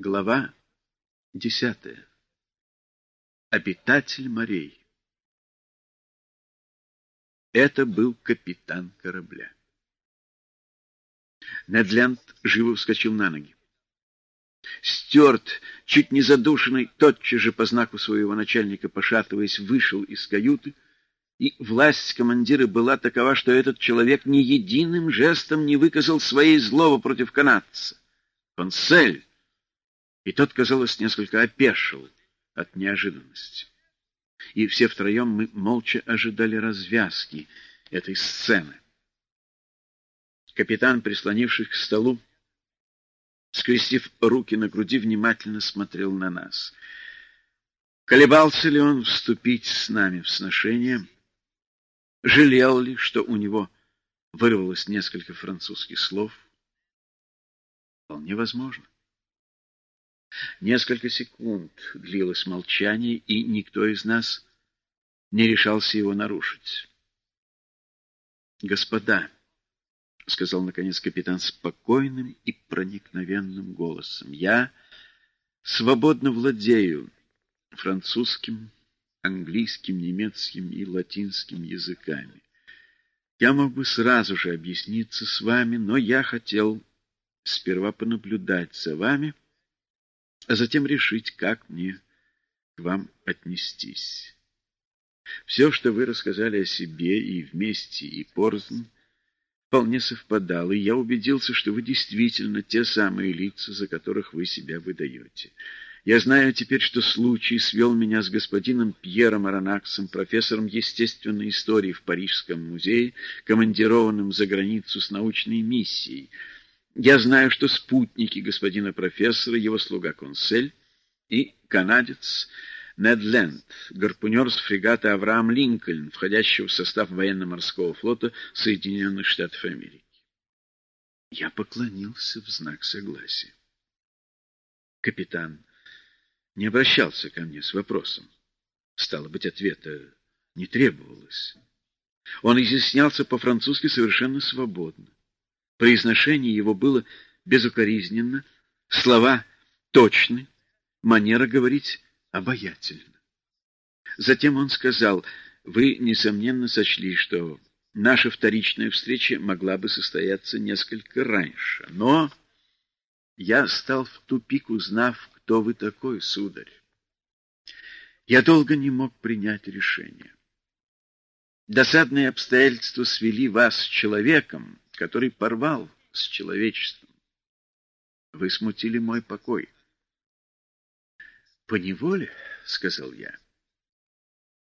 Глава десятая. Обитатель морей. Это был капитан корабля. Недленд живо вскочил на ноги. Стюарт, чуть не задушенный, тотчас же по знаку своего начальника, пошатываясь, вышел из каюты, и власть командира была такова, что этот человек ни единым жестом не выказал своей злобы против канадца. «Консель!» И тот, казалось, несколько опешил от неожиданности. И все втроем мы молча ожидали развязки этой сцены. Капитан, прислонившись к столу, скрестив руки на груди, внимательно смотрел на нас. Колебался ли он вступить с нами в сношение? Жалел ли, что у него вырвалось несколько французских слов? Вполне возможно. Несколько секунд длилось молчание, и никто из нас не решался его нарушить. «Господа», — сказал, наконец, капитан спокойным и проникновенным голосом, — «я свободно владею французским, английским, немецким и латинским языками. Я мог бы сразу же объясниться с вами, но я хотел сперва понаблюдать за вами» а затем решить, как мне к вам отнестись. Все, что вы рассказали о себе и вместе, и порознь, вполне совпадало, и я убедился, что вы действительно те самые лица, за которых вы себя выдаете. Я знаю теперь, что случай свел меня с господином Пьером Аронаксом, профессором естественной истории в Парижском музее, командированным за границу с научной миссией — я знаю, что спутники господина профессора, его слуга Консель и канадец Нед Ленд, гарпунер с фрегата Авраам Линкольн, входящего в состав военно-морского флота Соединенных Штатов Америки. Я поклонился в знак согласия. Капитан не обращался ко мне с вопросом. Стало быть, ответа не требовалось. Он изъяснялся по-французски совершенно свободно. Произношение его было безукоризненно, слова точны, манера говорить обаятельна. Затем он сказал, вы, несомненно, сочли, что наша вторичная встреча могла бы состояться несколько раньше, но я стал в тупик, узнав, кто вы такой, сударь. Я долго не мог принять решение. Досадные обстоятельства свели вас с человеком, который порвал с человечеством. Вы смутили мой покой. По неволе, сказал я.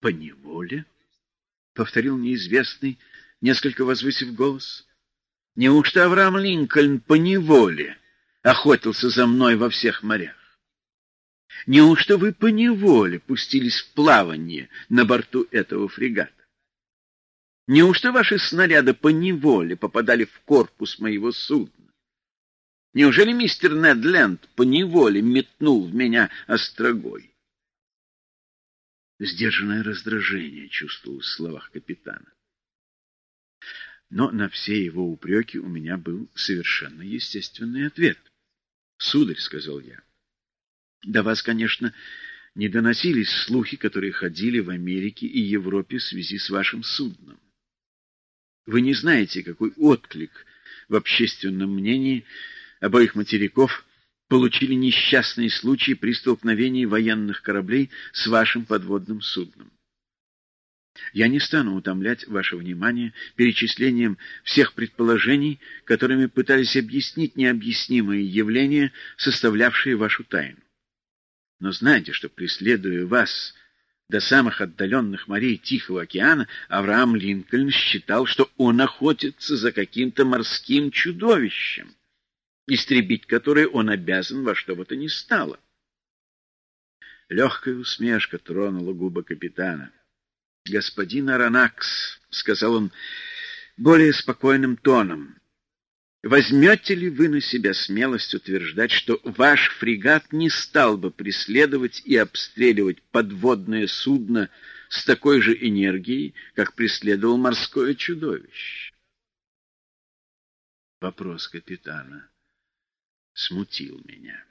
По неволе? повторил неизвестный, несколько возвысив голос. Неужто Авраам Линкольн по неволе охотился за мной во всех морях? Неужто вы по неволе пустились в плавание на борту этого фрегата? Неужто ваши снаряды по неволе попадали в корпус моего судна? Неужели мистер Недленд по неволе метнул в меня острогой? Сдержанное раздражение чувствовалось в словах капитана. Но на все его упреки у меня был совершенно естественный ответ. «Сударь», — сказал я, — «до вас, конечно, не доносились слухи, которые ходили в Америке и Европе в связи с вашим судном. Вы не знаете, какой отклик в общественном мнении обоих материков получили несчастные случаи при столкновении военных кораблей с вашим подводным судном. Я не стану утомлять ваше внимание перечислением всех предположений, которыми пытались объяснить необъяснимые явления, составлявшие вашу тайну. Но знайте, что, преследуя вас до самых отдаленных морей Тихого океана, Авраам Линкольн считал, что он охотится за каким-то морским чудовищем, истребить которое он обязан во что бы то ни стало. Легкая усмешка тронула губы капитана. — Господин Аронакс, — сказал он более спокойным тоном, Возьмете ли вы на себя смелость утверждать, что ваш фрегат не стал бы преследовать и обстреливать подводное судно с такой же энергией, как преследовал морское чудовище? Вопрос капитана смутил меня.